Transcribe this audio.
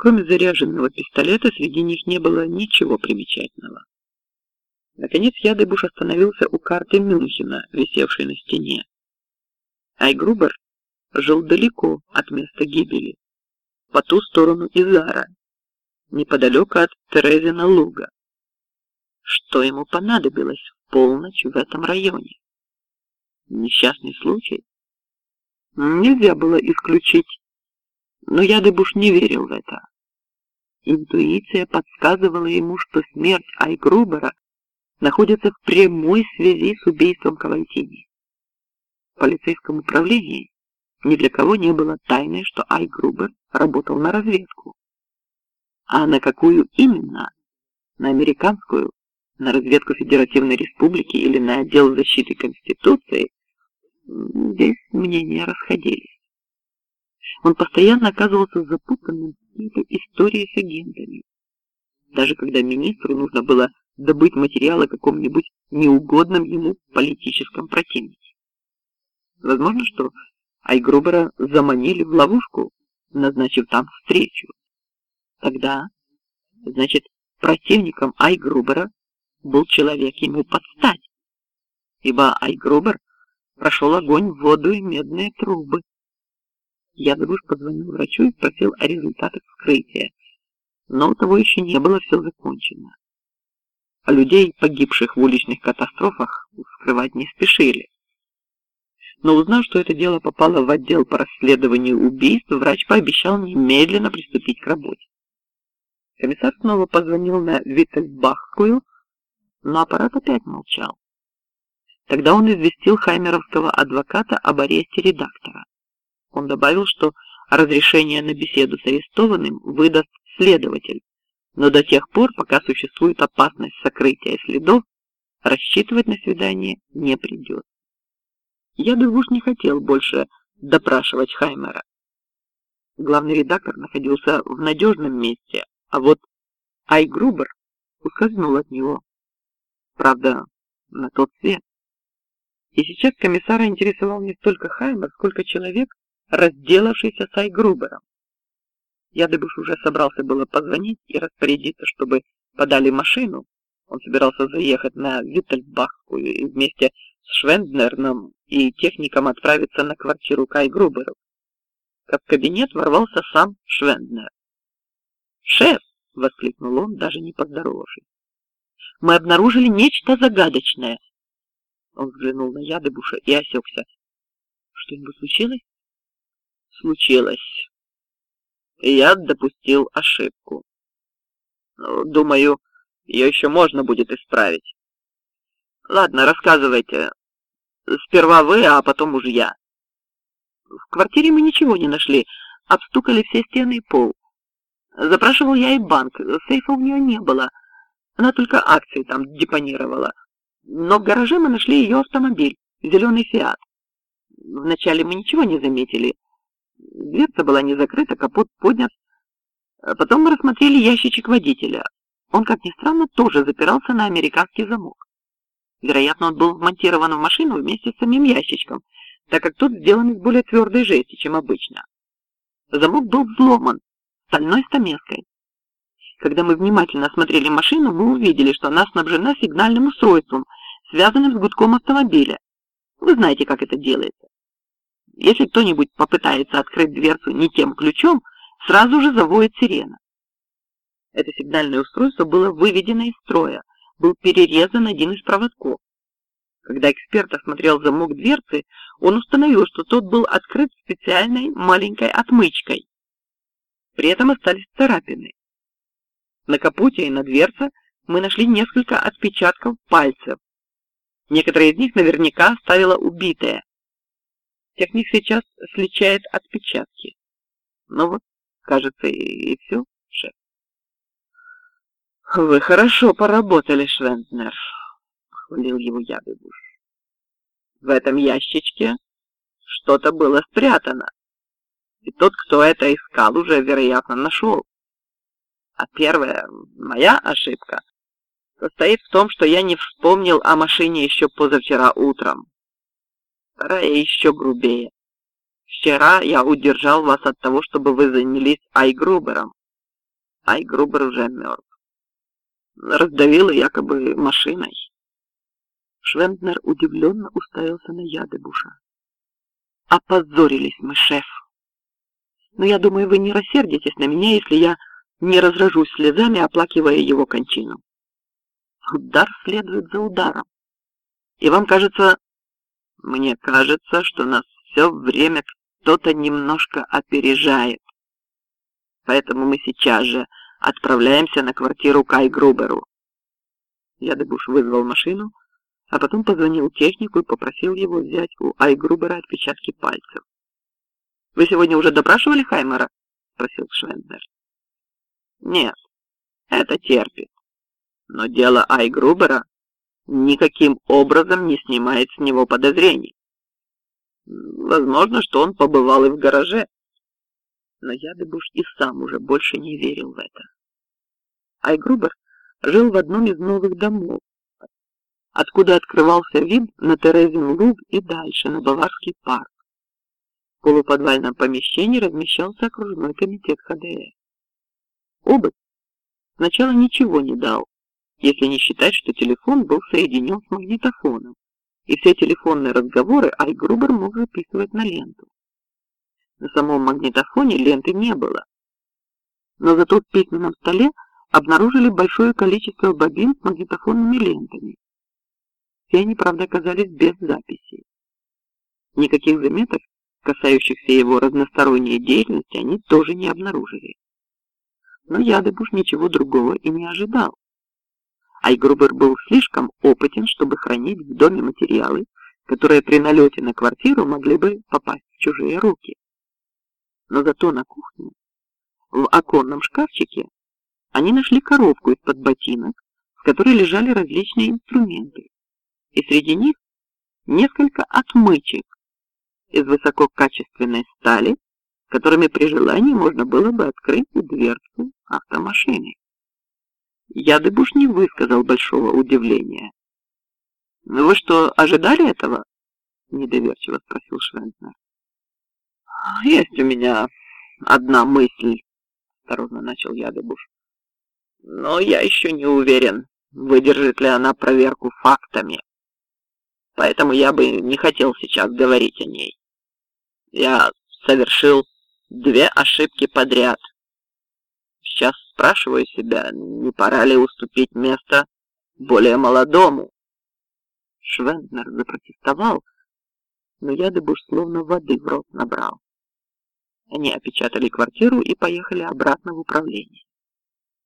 Кроме заряженного пистолета, среди них не было ничего примечательного. Наконец Ядыбуш остановился у карты Мюнхена, висевшей на стене. Айгрубер жил далеко от места гибели, по ту сторону Изара, неподалеку от Терезина луга. Что ему понадобилось в полночь в этом районе? Несчастный случай? Нельзя было исключить, но Ядыбуш не верил в это. Интуиция подсказывала ему, что смерть Айгрубера находится в прямой связи с убийством Кавальтини. В полицейском управлении ни для кого не было тайной, что Айгрубер работал на разведку. А на какую именно? На американскую, на разведку Федеративной Республики или на отдел защиты Конституции? Здесь мнения расходились. Он постоянно оказывался запутанным в какие-то истории с агентами. Даже когда министру нужно было добыть материалы о каком-нибудь неугодном ему политическом противнике. Возможно, что Айгрубера заманили в ловушку, назначив там встречу. Тогда, значит, противником Айгрубера был человек ему подстать, ибо Айгрубер прошел огонь, воду и медные трубы. Я Ядовуш позвонил врачу и спросил о результатах вскрытия, но у того еще не было все закончено. А людей, погибших в уличных катастрофах, вскрывать не спешили. Но узнав, что это дело попало в отдел по расследованию убийств, врач пообещал немедленно приступить к работе. Комиссар снова позвонил на Виттельсбахскую, но аппарат опять молчал. Тогда он известил хаймеровского адвоката об аресте редактора. Он добавил, что разрешение на беседу с арестованным выдаст следователь, но до тех пор, пока существует опасность сокрытия следов, рассчитывать на свидание не придется. Я бы уж не хотел больше допрашивать Хаймера. Главный редактор находился в надежном месте, а вот Айгрубер ускользнул от него. Правда, на тот свет. И сейчас комиссара интересовал не столько Хаймер, сколько человек, разделавшийся с Айгрубером. Ядыбуш уже собрался было позвонить и распорядиться, чтобы подали машину. Он собирался заехать на Виттельбахскую и вместе с Швенднерном и техником отправиться на квартиру Кай Груберов. Как в кабинет ворвался сам Швенднер. «Шеф!» — воскликнул он, даже не поздоровавшись. «Мы обнаружили нечто загадочное!» Он взглянул на Ядыбуша и осекся. «Что-нибудь случилось?» «Случилось!» я допустил ошибку. Ну, думаю, ее еще можно будет исправить. Ладно, рассказывайте. Сперва вы, а потом уж я. В квартире мы ничего не нашли. Обстукали все стены и пол. Запрашивал я и банк. Сейфа у нее не было. Она только акции там депонировала. Но в гараже мы нашли ее автомобиль, зеленый Фиат. Вначале мы ничего не заметили. Дверца была не закрыта, капот поднят. А потом мы рассмотрели ящичек водителя. Он, как ни странно, тоже запирался на американский замок. Вероятно, он был вмонтирован в машину вместе с самим ящичком, так как тот сделан из более твердой жести, чем обычно. Замок был взломан стальной стамеской. Когда мы внимательно осмотрели машину, мы увидели, что она снабжена сигнальным устройством, связанным с гудком автомобиля. Вы знаете, как это делается. Если кто-нибудь попытается открыть дверцу не тем ключом, сразу же завоет сирена. Это сигнальное устройство было выведено из строя, был перерезан один из проводков. Когда эксперт осмотрел замок дверцы, он установил, что тот был открыт специальной маленькой отмычкой. При этом остались царапины. На капоте и на дверце мы нашли несколько отпечатков пальцев. Некоторые из них наверняка оставила убитая. Техник сейчас сличает отпечатки. Ну вот, кажется, и, и все, шеф. Вы хорошо поработали, Швенднер, хвалил его Ябедуш. В этом ящичке что-то было спрятано. И тот, кто это искал, уже, вероятно, нашел. А первая, моя ошибка, состоит в том, что я не вспомнил о машине еще позавчера утром вторая еще грубее. Вчера я удержал вас от того, чтобы вы занялись Айгрубером. Айгрубер уже мертв. Раздавила якобы машиной. Швенднер удивленно уставился на Ядыбуша. «Опозорились мы, шеф! Но я думаю, вы не рассердитесь на меня, если я не разражусь слезами, оплакивая его кончину. Удар следует за ударом. И вам кажется... Мне кажется, что нас все время кто-то немножко опережает. Поэтому мы сейчас же отправляемся на квартиру Кай Груберу. Ядыбуш вызвал машину, а потом позвонил технику и попросил его взять у Айгрубера отпечатки пальцев. «Вы сегодня уже допрашивали Хаймера?» — спросил Швендер. «Нет, это терпит. Но дело Айгрубера никаким образом не снимает с него подозрений. Возможно, что он побывал и в гараже. Но Ядыбуш и сам уже больше не верил в это. Айгрубер жил в одном из новых домов, откуда открывался вид на Терезин луг и дальше, на Баварский парк. В полуподвальном помещении размещался окружной комитет ХДС. Обыск сначала ничего не дал, если не считать, что телефон был соединен с магнитофоном, и все телефонные разговоры Айгрубер мог записывать на ленту. На самом магнитофоне ленты не было, но зато в письменном столе обнаружили большое количество бобин с магнитофонными лентами, все они, правда, оказались без записи. Никаких заметок, касающихся его разносторонней деятельности, они тоже не обнаружили. Но Ядыбуш ничего другого и не ожидал. Айгрубер был слишком опытен, чтобы хранить в доме материалы, которые при налете на квартиру могли бы попасть в чужие руки. Но зато на кухне, в оконном шкафчике, они нашли коробку из-под ботинок, в которой лежали различные инструменты и среди них несколько отмычек из высококачественной стали, которыми при желании можно было бы открыть дверцу автомашины. Ядыбуш не высказал большого удивления. «Ну вы что, ожидали этого?» — недоверчиво спросил Швенцнер. «Есть у меня одна мысль», — осторожно начал Ядыбуш. «Но я еще не уверен, выдержит ли она проверку фактами поэтому я бы не хотел сейчас говорить о ней. Я совершил две ошибки подряд. Сейчас спрашиваю себя, не пора ли уступить место более молодому. Швенднер запротестовал, но Ядыбуш словно воды в рот набрал. Они опечатали квартиру и поехали обратно в управление.